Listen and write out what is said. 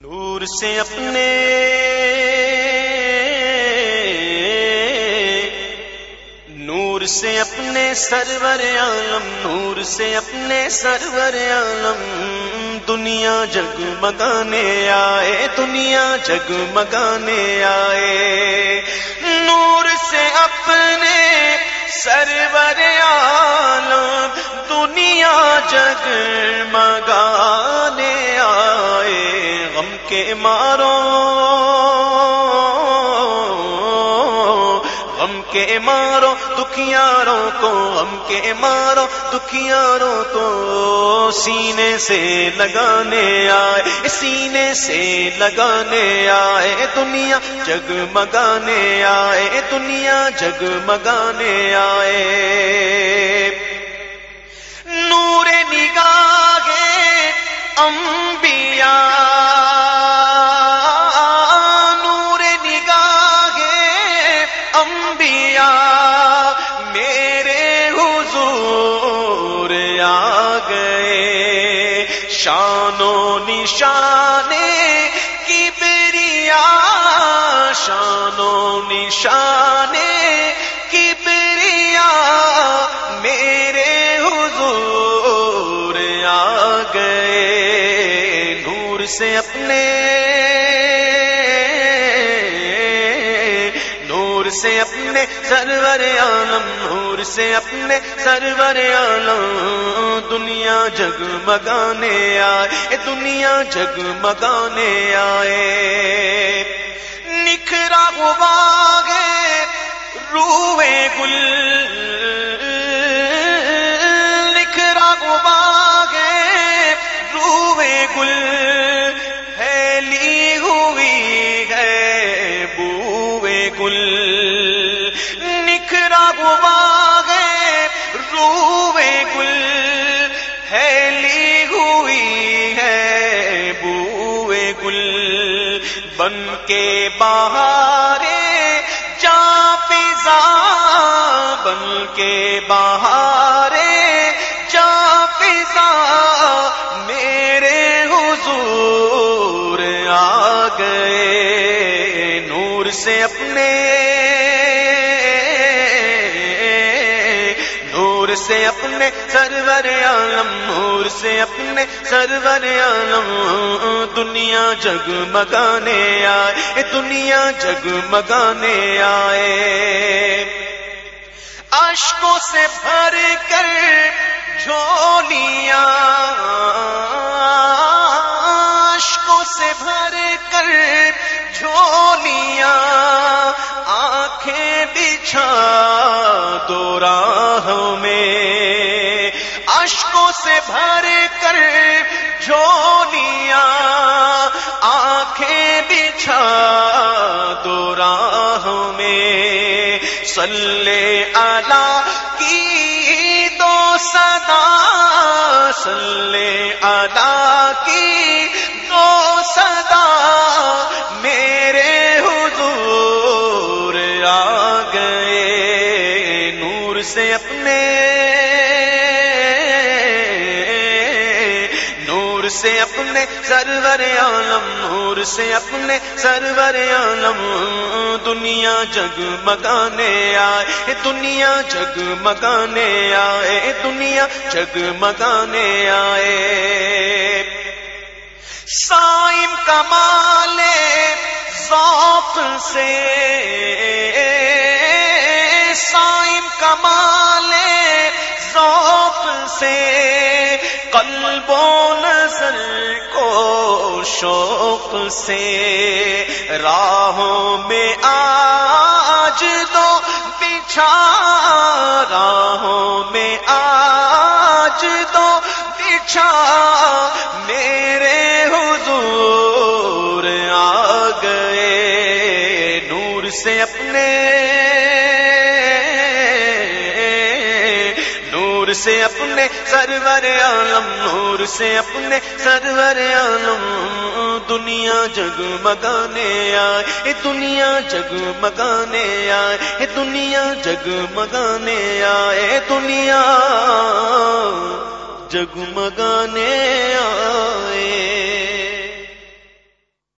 نور سے اپنے نور سے اپنے سرور عالم، نور سے اپنے سرور عالم۔ دنیا جگ مگانے آئے، دنیا جگ مگانے آئے۔ نور سے اپنے سرور عالم، دنیا جگ مگانے کے مارو غم کے مارو دکھیاروں کو، غم کے مارو دکھیاروں کو، سینے سے لگانے آئے، سینے سے لگانے آئے، دنیا جگ مگانے آئے، دنیا جگ مگانے آئے۔ انبیاء، میرے حضور آ گئے۔ شان و نشان کی بریا شان و نشان کی بریا میرے حضور آ گئے۔ نور سے اپنے سے اپنے سرور عالم، نور سے اپنے سرور عالم۔ دنیا جگ مگانے آئے دنیا جگ مگانے آئے۔ نکھرا ہوا گے روے گل۔ نکھرا ہوا گے روے گل۔ پھیلی ہوئی ہے بوے گل بن کے بہارے جا فضا بن کے بہارے جا فضا میرے حضور آ گئے نور سے اپنے، نور سے اپنے سرور عالم، نور سے اپنے سرور عالم۔ دنیا جگ مگانے آئے دنیا جگ مگانے آئے۔ اشکوں سے بھر کر جھولیاں۔ اشکوں سے بھر کر جھولیاں۔ آنکھیں بچھا دو راہوں میں۔ اشکوں سے بھر کر جھولیاں آنکھیں بچھا دو راہوں میں۔ سلے آلہ کی دو صدا۔ سلے آلہ کی دو صدا۔ میرے حضور آ گئے نور سے اپنے سے اپنے سرور عالم، نور سے اپنے سرور عالم۔ دنیا جگ مگانے آئے، دنیا جگ مگانے آئے، دنیا جگ مگانے آئے۔ سائم کمال ذوق سے، سائم کمال ذوق سے۔ قلب و نظر کو شوق سے راہوں میں آج دو بچھا راہوں میں آج دو بچھا میرے حضور آ گئے نور سے اپنے نور سے اپنے سرور عالم، نور سے اپنے سرور عالم۔ دنیا جگ مگانے آئے دنیا جگ مگانے آئے دنیا جگ مگانے آئے دنیا جگ مگانے آئے۔